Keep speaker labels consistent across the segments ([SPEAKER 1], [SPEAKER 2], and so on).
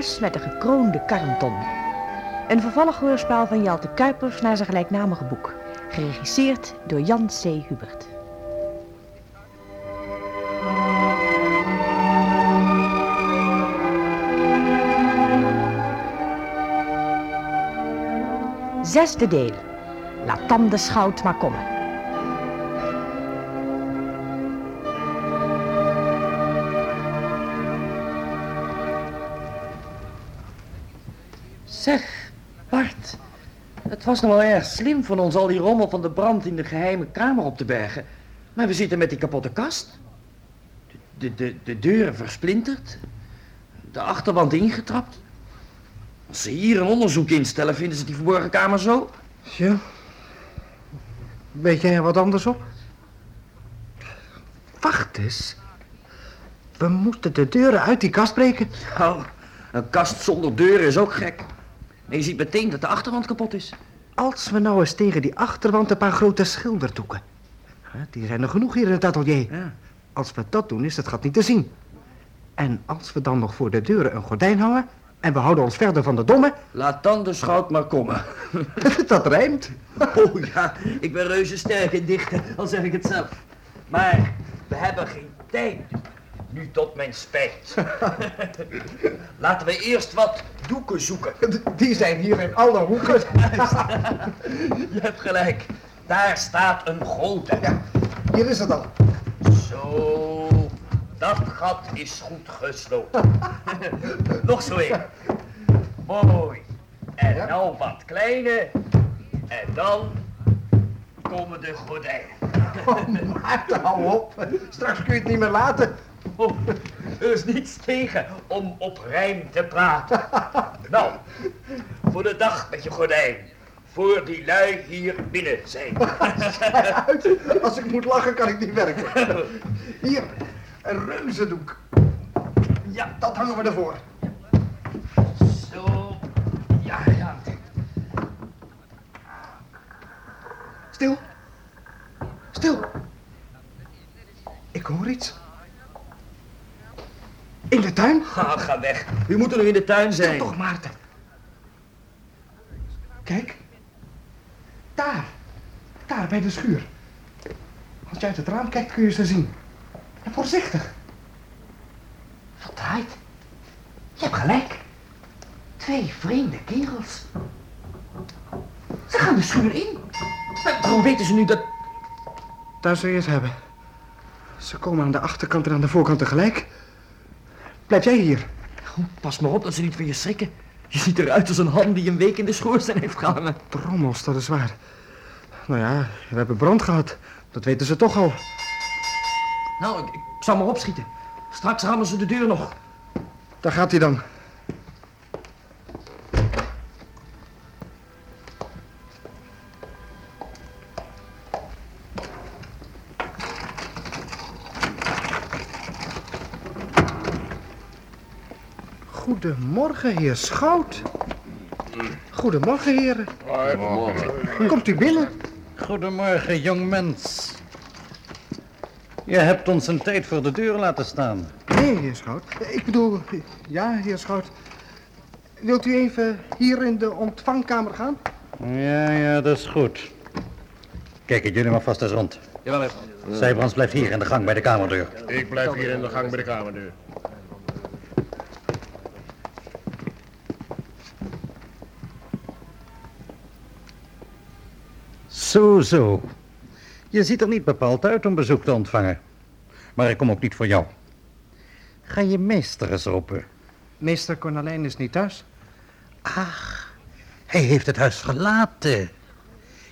[SPEAKER 1] Met de gekroonde Karmton. Een vervolghoorspel van Jelte Kuipers naar zijn gelijknamige boek. Geregisseerd door Jan C. Hubert. Zesde deel. Laat dan de schout maar komen.
[SPEAKER 2] Zeg, Bart. Het was nog wel erg slim van ons al die rommel van de brand in de geheime kamer op te bergen. Maar we zitten met die kapotte kast. De, de, de, de deuren versplinterd. De achterwand ingetrapt. Als ze hier een onderzoek instellen, vinden ze die verborgen kamer zo.
[SPEAKER 3] Ja. Weet jij er wat anders op? Wacht eens. We moeten de deuren uit die kast breken.
[SPEAKER 2] Oh, een kast zonder deuren is ook gek. Je ziet meteen dat de achterwand kapot is.
[SPEAKER 3] Als we nou eens tegen die achterwand een paar grote schilderdoeken. Hè, Die zijn er genoeg hier in het atelier.
[SPEAKER 2] Ja.
[SPEAKER 3] Als we dat doen, is het gat niet te zien. En als we dan nog voor de deuren een gordijn hangen... en we houden ons verder van de domme...
[SPEAKER 2] Laat dan de schout maar komen.
[SPEAKER 3] dat rijmt.
[SPEAKER 2] Oh ja, ik ben reuze sterk in dichten, al zeg ik het zelf. Maar we hebben geen tijd. Nu tot mijn spijt. Laten we eerst wat doeken zoeken.
[SPEAKER 3] Die zijn hier in alle hoeken.
[SPEAKER 2] Je hebt gelijk. Daar staat een grote.
[SPEAKER 3] Ja, hier is het al.
[SPEAKER 2] Zo, dat gat is goed gesloten. Nog zo één. Mooi. En
[SPEAKER 3] Ja.
[SPEAKER 2] nou wat kleine. En dan komen de gordijnen.
[SPEAKER 3] Oh, Maarten, hou op. Straks kun je het niet meer laten.
[SPEAKER 2] Oh, er is niets tegen om op rijm te praten. Nou, voor de dag met je gordijn. Voor die lui hier binnen zijn.
[SPEAKER 3] Als ik moet lachen, kan ik niet werken. Hier, een reuzendoek. Ja, dat hangen we ervoor.
[SPEAKER 2] Zo. Ja, ja.
[SPEAKER 3] Stil. Stil. Ik hoor iets. In de tuin?
[SPEAKER 2] Ga, ga weg. U moet er nog in de tuin zijn.
[SPEAKER 3] toch, Maarten. Kijk. Daar. Daar, bij de schuur. Als je uit het raam kijkt, kun je ze zien. En voorzichtig. Wat draait? Je hebt gelijk. Twee vreemde kerels. Ze gaan de schuur in.
[SPEAKER 2] Waarom weten ze nu dat...
[SPEAKER 3] Daar zul je het hebben. Ze komen aan de achterkant en aan de voorkant tegelijk. Blijf jij hier.
[SPEAKER 2] Oh, pas maar op dat ze niet van je schrikken. Je ziet eruit als een ham die een week in de schoorsteen heeft gehangen.
[SPEAKER 3] Drommels, dat is waar. Nou ja, we hebben brand gehad. Dat weten ze toch al.
[SPEAKER 2] Nou, ik, ik zal maar opschieten. Straks rammen ze de deur nog.
[SPEAKER 3] Daar gaat hij dan. Goedemorgen, heer Schout. Goedemorgen, heren. Komt u binnen?
[SPEAKER 4] Goedemorgen, jong mens. Je hebt ons een tijd voor de deur laten staan.
[SPEAKER 3] Nee, heer Schout. Ik bedoel, ja, heer Schout. Wilt u even hier in de ontvangkamer gaan?
[SPEAKER 4] Ja, ja, dat is goed. Kijk het jullie maar vast eens rond.
[SPEAKER 2] Jawel,
[SPEAKER 4] Zijbrands blijft hier in de gang bij de kamerdeur.
[SPEAKER 5] Ik blijf hier in de gang bij de kamerdeur.
[SPEAKER 4] Zo, zo. Je ziet er niet bepaald uit om bezoek te ontvangen. Maar ik kom ook niet voor jou. Ga je meester eens roepen.
[SPEAKER 3] Meester Cornelijn is niet thuis.
[SPEAKER 4] Ach, hij heeft het huis verlaten.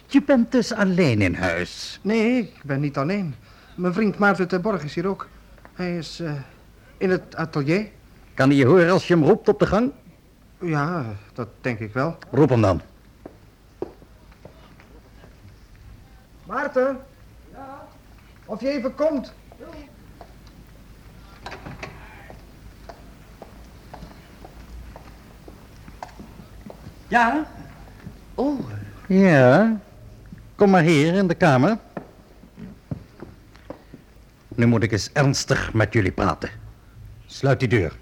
[SPEAKER 4] Je bent dus alleen in huis.
[SPEAKER 3] Nee, ik ben niet alleen. Mijn vriend Maarten ter Borg is hier ook. Hij is eh, in het atelier.
[SPEAKER 4] Kan hij je horen als je hem roept op de gang?
[SPEAKER 3] Ja, dat denk ik wel.
[SPEAKER 4] Roep hem dan.
[SPEAKER 3] Maarten? Ja? Of je even komt.
[SPEAKER 2] Ja? Oh,
[SPEAKER 4] Ja, kom maar hier in de kamer. Nu moet ik eens ernstig met jullie praten. Sluit die deur.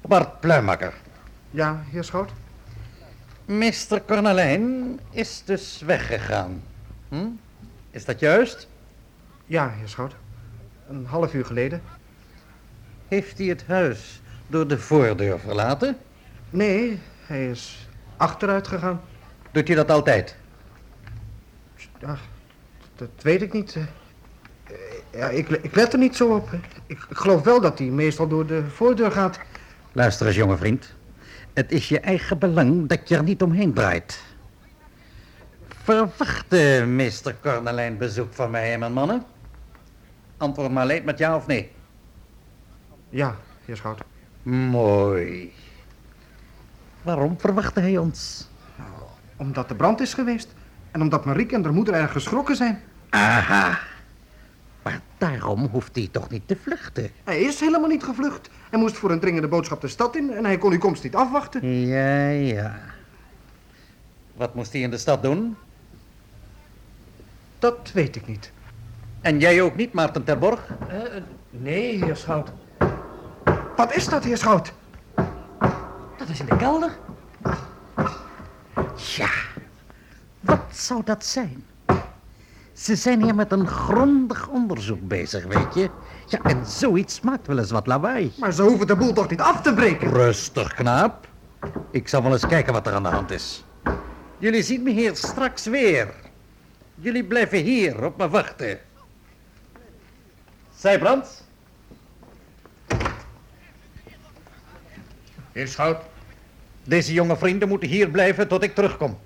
[SPEAKER 4] Bart Pluimakker.
[SPEAKER 3] Ja, heer Schout?
[SPEAKER 4] Meester Cornelijn is dus weggegaan. Hm? Is dat juist?
[SPEAKER 3] Ja, heer Schout. Een half uur geleden.
[SPEAKER 4] Heeft hij het huis door de voordeur verlaten?
[SPEAKER 3] Nee, hij is achteruit gegaan.
[SPEAKER 4] Doet hij dat altijd?
[SPEAKER 3] Ja, dat weet ik niet. Eh, Ja, ik, ik let er niet zo op. Ik, ik geloof wel dat hij meestal door de voordeur gaat.
[SPEAKER 4] Luister eens, jonge vriend. Het is je eigen belang dat je er niet omheen draait. Verwachtte meester Cornelijn bezoek van mij en mijn mannen? Antwoord maar alleen met ja of nee.
[SPEAKER 3] Ja, heer Schout.
[SPEAKER 4] Mooi. Waarom verwachtte hij ons?
[SPEAKER 3] Omdat de brand is geweest. En omdat Marieke en haar moeder erg geschrokken zijn.
[SPEAKER 4] Aha. Maar daarom hoeft hij toch niet te vluchten?
[SPEAKER 3] Hij is helemaal niet gevlucht. Hij moest voor een dringende boodschap de stad in en hij kon uw komst niet afwachten.
[SPEAKER 4] Ja, ja. Wat moest hij in de stad doen?
[SPEAKER 3] Dat weet ik niet.
[SPEAKER 4] En jij ook niet, Maarten Terborg?
[SPEAKER 2] Eh, nee, heer Schout.
[SPEAKER 3] Wat is dat, heer Schout?
[SPEAKER 2] Dat is in de kelder.
[SPEAKER 4] Ja, wat zou dat zijn? Ze zijn hier met een grondig onderzoek bezig, weet je. Ja, en zoiets maakt wel eens wat lawaai.
[SPEAKER 3] Maar ze hoeven de boel toch niet af te breken?
[SPEAKER 4] Rustig, knaap. Ik zal wel eens kijken wat er aan de hand is. Jullie zien me hier straks weer. Jullie blijven hier op me wachten. Zijbrand?
[SPEAKER 5] Heer Schout?
[SPEAKER 4] Deze jonge vrienden moeten hier blijven tot ik terugkom.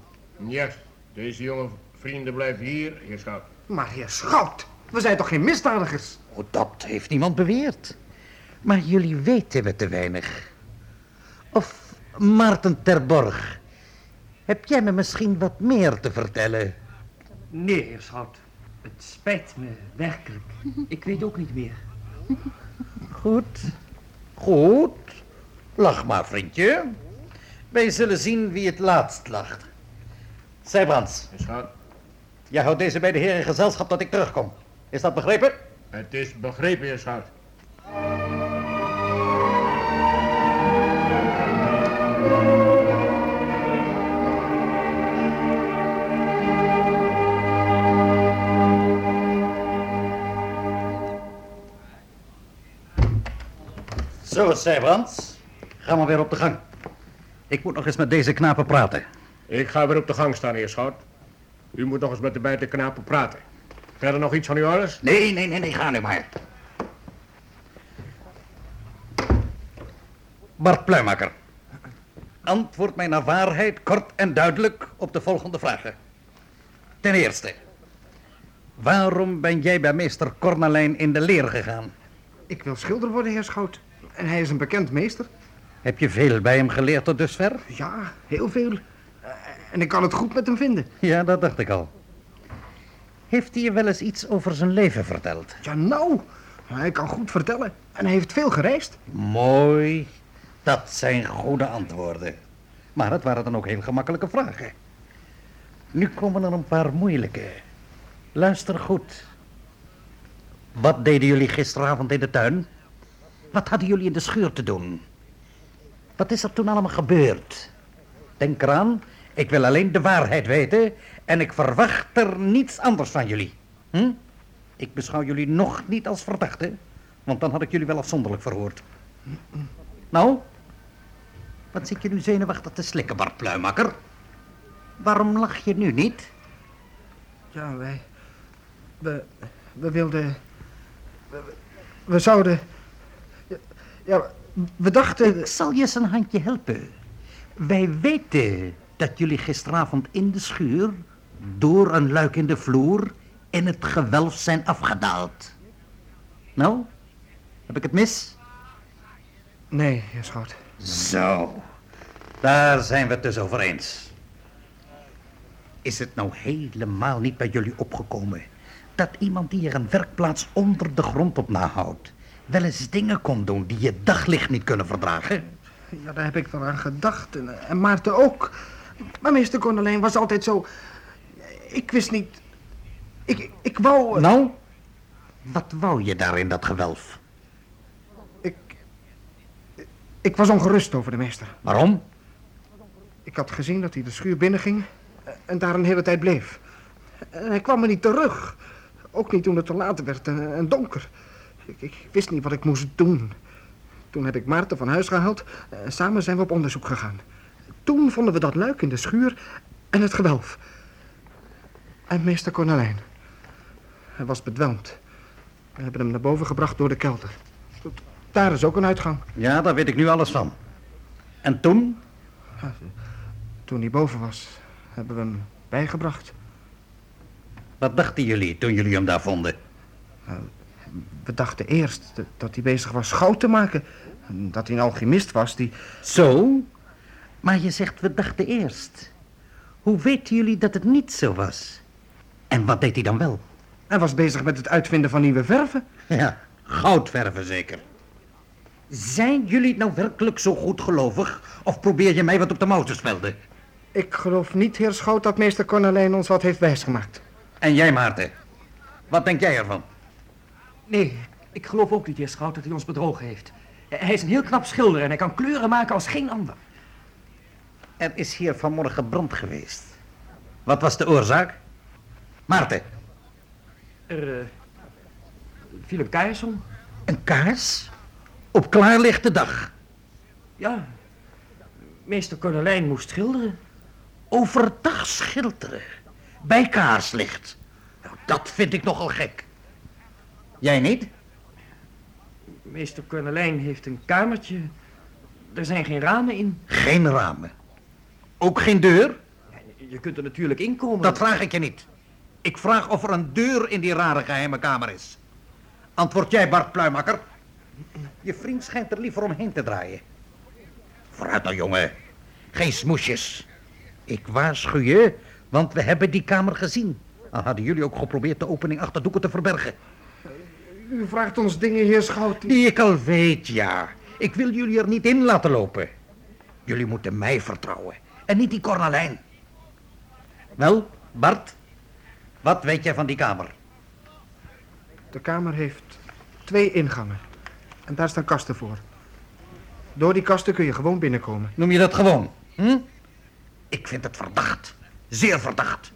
[SPEAKER 5] Juist. Deze jonge vrienden blijven hier, heer Schout.
[SPEAKER 3] Maar heer Schout, we zijn toch geen misdadigers?
[SPEAKER 4] Oh, dat heeft niemand beweerd. Maar jullie weten we te weinig. Of Maarten Terborg, heb jij me misschien wat meer te vertellen?
[SPEAKER 2] Nee, heer Schout. Het spijt me werkelijk. Ik weet ook niet meer.
[SPEAKER 4] Goed, goed. Lach maar, vriendje. Wij zullen zien wie het laatst lacht. Zijbrands,
[SPEAKER 5] Heer Schout?
[SPEAKER 4] Jij houdt deze beide heren in gezelschap tot ik terugkom. Is dat begrepen?
[SPEAKER 5] Het is begrepen, heer Schout.
[SPEAKER 4] Zo, Zijbrands. Ga maar weer op de gang. Ik moet nog eens met deze knapen praten.
[SPEAKER 5] Ik ga weer op de gang staan, heer Schout. U moet nog eens met de beide knapen praten. Verder nog iets van uw ouders?
[SPEAKER 4] Nee, nee, nee, nee, ga nu maar. Bart Pluimakker. Antwoord mij naar waarheid, kort en duidelijk, op de volgende vragen. Ten eerste. Waarom ben jij bij meester Cornelijn in de leer gegaan?
[SPEAKER 3] Ik wil schilder worden, heer Schout. En hij is een bekend meester.
[SPEAKER 4] Heb je veel bij hem geleerd tot dusver?
[SPEAKER 3] Ja, heel veel. En ik kan het goed met hem vinden.
[SPEAKER 4] Ja, dat dacht ik al. Heeft hij je wel eens iets over zijn leven verteld?
[SPEAKER 3] Ja, nou. Hij kan goed vertellen. En hij heeft veel gereisd.
[SPEAKER 4] Mooi. Dat zijn goede antwoorden. Maar het waren dan ook heel gemakkelijke vragen. Nu komen er een paar moeilijke. Luister goed. Wat deden jullie gisteravond in de tuin? Wat hadden jullie in de schuur te doen? Wat is er toen allemaal gebeurd? Denk eraan, ik wil alleen de waarheid weten en ik verwacht er niets anders van jullie. Hm? Ik beschouw jullie nog niet als verdachten, want dan had ik jullie wel afzonderlijk verhoord. Nou, wat zit je nu zenuwachtig te slikken, Bart Pluimakker? Waarom lach je nu niet?
[SPEAKER 3] Ja, wij... We, we wilden... We, we zouden... Ja, Ja, we dachten...
[SPEAKER 4] Ik zal je eens een handje helpen. Wij weten dat jullie gisteravond in de schuur... door een luik in de vloer... in het gewelf zijn afgedaald. Nou, heb ik het mis?
[SPEAKER 3] Nee, heer Schout.
[SPEAKER 4] Zo, daar zijn we het dus over eens. Is het nou helemaal niet bij jullie opgekomen... dat iemand die er een werkplaats onder de grond op nahoudt... wel eens dingen kon doen die je daglicht niet kunnen verdragen?
[SPEAKER 3] Ja, daar heb ik wel aan gedacht. En, en Maarten ook. Maar meester Cornelijn was altijd zo... Ik wist niet... Ik, ik wou...
[SPEAKER 4] Nou, wat wou je daar in dat gewelf?
[SPEAKER 3] Ik... Ik was ongerust over de meester.
[SPEAKER 4] Waarom?
[SPEAKER 3] Ik had gezien dat hij de schuur binnenging en daar een hele tijd bleef. En hij kwam er niet terug. Ook niet toen het te laat werd en, en donker. Ik, ik wist niet wat ik moest doen. Toen heb ik Maarten van huis gehaald en samen zijn we op onderzoek gegaan. Toen vonden we dat luik in de schuur en het gewelf. En meester Cornelijn. Hij was bedwelmd. We hebben hem naar boven gebracht door de kelder. Daar is ook een uitgang.
[SPEAKER 4] Ja, daar weet ik nu alles van. En toen?
[SPEAKER 3] Toen hij boven was, hebben we hem bijgebracht.
[SPEAKER 4] Wat dachten jullie toen jullie hem daar vonden?
[SPEAKER 3] We dachten eerst dat- hij bezig was goud te maken. En Dat hij een alchemist was die...
[SPEAKER 4] Zo? Maar je zegt we dachten eerst. Hoe weten jullie dat het niet zo was? En wat deed hij dan wel?
[SPEAKER 3] Hij was bezig met het uitvinden van nieuwe verven.
[SPEAKER 4] Ja, goudverven zeker. Zijn jullie nou werkelijk zo goedgelovig? Of probeer je mij wat op de mouw te spelden?
[SPEAKER 3] Ik geloof niet, heer Schout, dat meester Cornelijn ons wat heeft wijsgemaakt.
[SPEAKER 4] En jij, Maarten? Wat denk jij ervan?
[SPEAKER 2] Nee, ik geloof ook niet, heer Schout, dat hij ons bedrogen heeft. Hij is een heel knap schilder en hij kan kleuren maken als geen ander.
[SPEAKER 4] Er is hier vanmorgen brand geweest. Wat was de oorzaak? Maarten,
[SPEAKER 2] Er eh, viel een kaars om.
[SPEAKER 4] een kaars? Op klaarlichte dag.
[SPEAKER 2] Ja, meester Cornelijn moest schilderen.
[SPEAKER 4] Overdag schilderen. Bij kaarslicht. Nou, dat vind ik nogal gek. Jij niet?
[SPEAKER 2] Meester Cornelijn heeft een kamertje. Er zijn geen ramen in.
[SPEAKER 4] Geen ramen. Ook geen deur?
[SPEAKER 2] Je kunt er natuurlijk inkomen.
[SPEAKER 4] Dat vraag ik je niet. Ik vraag of er een deur in die rare geheime kamer is. Antwoord jij, Bart Pluimakker. Je vriend schijnt er liever omheen te draaien. Vooruit nou, jongen. Geen smoesjes. Ik waarschuw je, want we hebben die kamer gezien. Al hadden jullie ook geprobeerd de opening achter doeken te verbergen.
[SPEAKER 3] U vraagt ons dingen, heer Schout.
[SPEAKER 4] Die ik al weet, ja. Ik wil jullie er niet in laten lopen. Jullie moeten mij vertrouwen. En niet die Cornelijn. Wel, Bart. Wat weet jij van die kamer?
[SPEAKER 3] De kamer heeft twee ingangen. En daar staan kasten voor. Door die kasten kun je gewoon binnenkomen.
[SPEAKER 4] Noem je dat gewoon? Hm? Ik vind het verdacht. Zeer verdacht.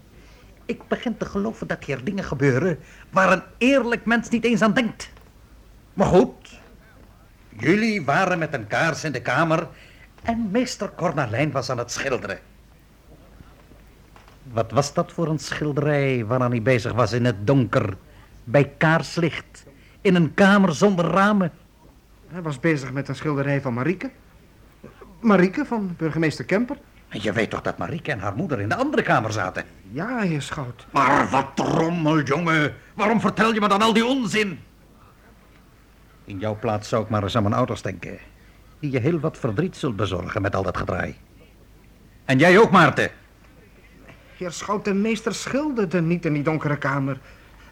[SPEAKER 4] Ik begin te geloven dat hier dingen gebeuren waar een eerlijk mens niet eens aan denkt. Maar goed. Jullie waren met een kaars in de kamer en meester Cornelijn was aan het schilderen. Wat was dat voor een schilderij waaraan hij bezig was in het donker, bij kaarslicht, in een kamer zonder ramen?
[SPEAKER 3] Hij was bezig met een schilderij van Marieke. Marieke van burgemeester Kemper.
[SPEAKER 4] Je weet toch dat Marieke en haar moeder in de andere kamer zaten?
[SPEAKER 3] Ja, heer Schout.
[SPEAKER 4] Maar wat rommel, jongen. Waarom vertel je me dan al die onzin? In jouw plaats zou ik maar eens aan mijn ouders denken. Die je heel wat verdriet zult bezorgen met al dat gedraai. En jij ook, Maarten.
[SPEAKER 3] Heer Schout, de meester schilderde niet in die donkere kamer.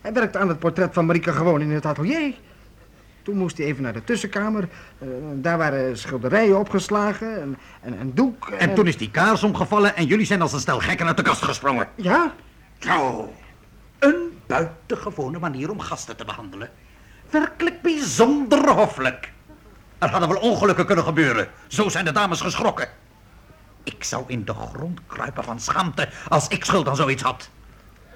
[SPEAKER 3] Hij werkte aan het portret van Marieke gewoon in het atelier. Toen moest hij even naar de tussenkamer. Eh, daar waren schilderijen opgeslagen en, en een doek.
[SPEAKER 4] En toen is die kaars omgevallen en jullie zijn als een stel gekken uit de kast gesprongen.
[SPEAKER 3] Ja,
[SPEAKER 4] Zo. Een buitengewone manier om gasten te behandelen. Werkelijk bijzonder hoffelijk. Er hadden wel ongelukken kunnen gebeuren. Zo zijn de dames geschrokken. Ik zou in de grond kruipen van schaamte als ik schuld aan zoiets had.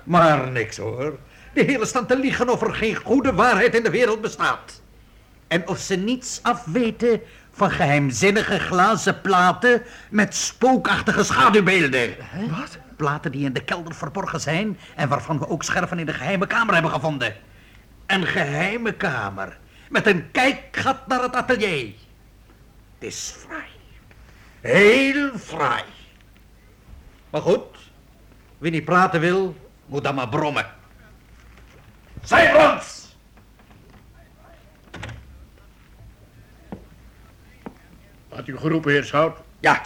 [SPEAKER 4] Maar niks hoor. De heren staan te liegen of er geen goede waarheid in de wereld bestaat. En of ze niets afweten van geheimzinnige glazen platen met spookachtige schaduwbeelden. Wat? Platen die in de kelder verborgen zijn en waarvan we ook scherven in de geheime kamer hebben gevonden. Een geheime kamer met een kijkgat naar het atelier. Het is fraai. Heel fraai. Maar goed, wie niet praten wil, moet dan maar brommen. Silence!
[SPEAKER 5] Had u geroepen, heer Schout?
[SPEAKER 4] Ja,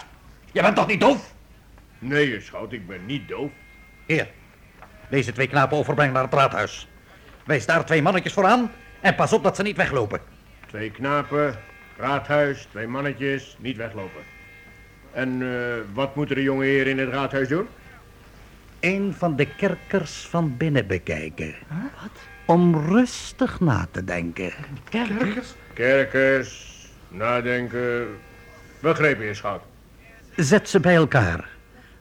[SPEAKER 4] je bent toch niet doof?
[SPEAKER 5] Nee, heer Schout, ik ben niet doof.
[SPEAKER 4] Heer, deze twee knapen overbrengen naar het raadhuis. Wijs daar twee mannetjes vooraan en pas op dat ze niet weglopen.
[SPEAKER 5] Twee knapen, raadhuis, twee mannetjes, niet weglopen. En eh, wat moeten de jonge heren in het raadhuis doen?
[SPEAKER 4] Een van de kerkers van binnen bekijken. Wat? Om rustig na te denken.
[SPEAKER 3] kerkers.
[SPEAKER 5] Kerkers, nadenken. Begrepen, heer Schout.
[SPEAKER 4] Zet ze bij elkaar.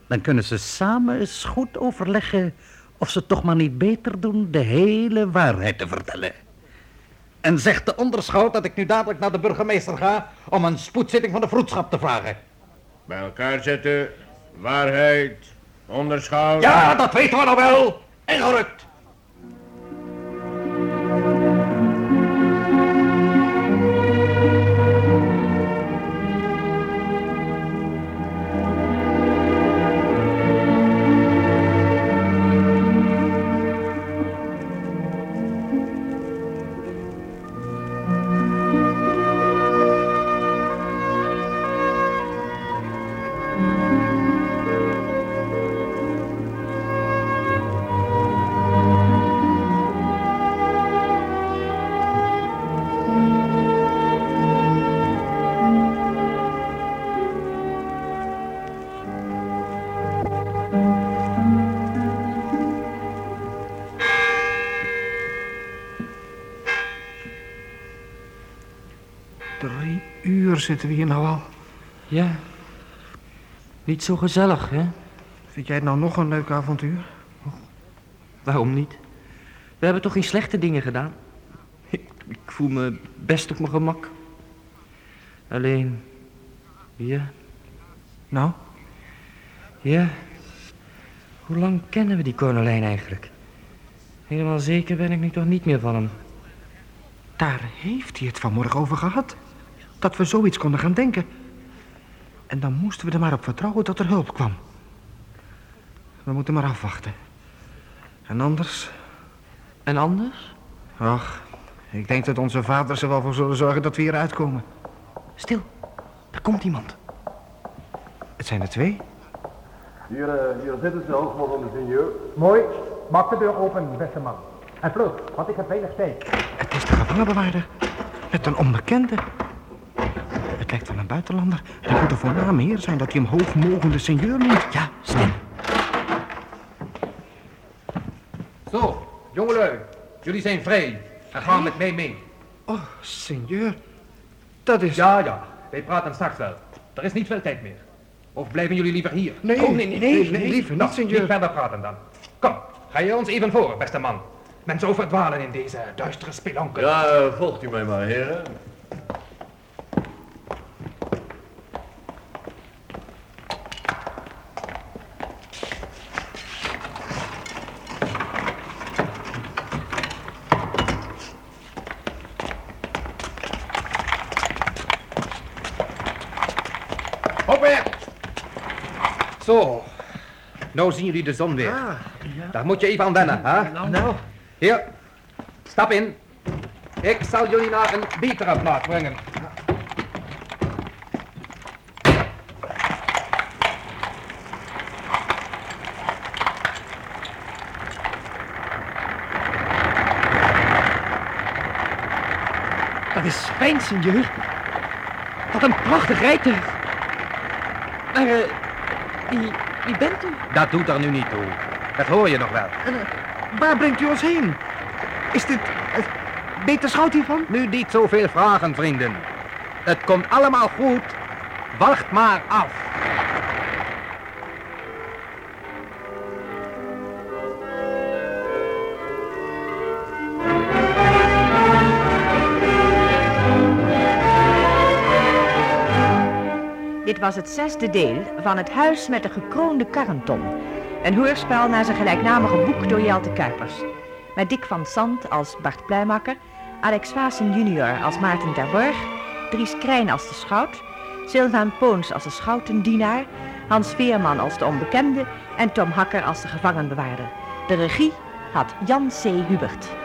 [SPEAKER 4] Dan kunnen ze samen eens goed overleggen of ze toch maar niet beter doen de hele waarheid te vertellen. En zegt de onderschout dat ik nu dadelijk naar de burgemeester ga om een spoedzitting van de vroedschap te vragen.
[SPEAKER 5] Bij elkaar zetten, waarheid, onderschouw.
[SPEAKER 4] Ja, dat weten we nog wel. Ingerukt.
[SPEAKER 3] Zitten we hier nou al.
[SPEAKER 2] Ja. Niet zo gezellig, hè?
[SPEAKER 3] Vind jij het nou nog een leuk avontuur?
[SPEAKER 2] Waarom niet? We hebben toch geen slechte dingen gedaan? Ik, ik voel me best op mijn gemak. Alleen, ja,
[SPEAKER 3] Nou,
[SPEAKER 2] ja. Hoe lang kennen we die konolijn eigenlijk? Helemaal zeker ben ik nu toch niet meer van hem.
[SPEAKER 3] daar heeft hij het vanmorgen over gehad. Dat we zoiets konden gaan denken. En dan moesten we er maar op vertrouwen dat er hulp kwam. We moeten maar afwachten. En anders?
[SPEAKER 2] En anders?
[SPEAKER 3] Ach, ik denk dat onze vaders er wel voor zullen zorgen dat we hier uitkomen.
[SPEAKER 2] Stil, er komt iemand.
[SPEAKER 3] Het zijn er twee.
[SPEAKER 6] Hier, eh, hier zitten ze, hoogman de seigneur.
[SPEAKER 7] Mooi. Maak de deur open, beste man. En vlug, want ik heb weinig tijd.
[SPEAKER 3] Het is de gevangenbewaarder. Met een onbekende. Lijkt wel een buitenlander. Het moet een voorname heer zijn dat hij hem hoogmogende seigneur noemt. Ja, stil.
[SPEAKER 7] Zo, jongelui. Jullie zijn vrij. En gaan met mij mee.
[SPEAKER 3] Oh, seigneur. Dat is...
[SPEAKER 7] Ja, ja. Wij praten straks wel. Er is niet veel tijd meer. Of blijven jullie liever hier?
[SPEAKER 3] Nee,
[SPEAKER 7] Oh,
[SPEAKER 3] nee, nee, nee, nee, liever
[SPEAKER 7] Nou,
[SPEAKER 3] niet, seigneur.
[SPEAKER 7] Niet verder praten dan. Kom, ga je ons even voor, beste man. Men zou verdwalen in deze duistere spelonken.
[SPEAKER 6] Ja, eh, volgt u mij maar, heren.
[SPEAKER 7] Op weer! Zo. Nou zien jullie de zon weer.
[SPEAKER 3] Ah,
[SPEAKER 7] Daar moet je even aan wennen, hè?
[SPEAKER 3] nou.
[SPEAKER 7] Hier, stap in. Ik zal jullie naar een betere plaats brengen.
[SPEAKER 2] Dat is fijn, seigneur. Wat een prachtig rijtuig. Maar, eh, wie, wie bent u?
[SPEAKER 7] Dat doet er nu niet toe. Dat hoor je nog wel.
[SPEAKER 3] Waar brengt u ons heen? Is dit... Uh, beter schout hiervan?
[SPEAKER 7] Nu niet zoveel vragen, vrienden. Het komt allemaal goed. Wacht maar af.
[SPEAKER 1] Dit was het zesde deel van Het Huis met de Gekroonde Karrenton. Een hoorspel naar zijn gelijknamige boek door Jelte Kuipers. Met Dick van Sant als Bart Pluimakker, Alex Vaassen junior als Maarten Terborg, Dries Krijn als de schout, Sylvaan Poons als de schoutendienaar, Hans Veerman als de onbekende en Tom Hakker als de gevangenbewaarder. De regie had Jan C. Hubert.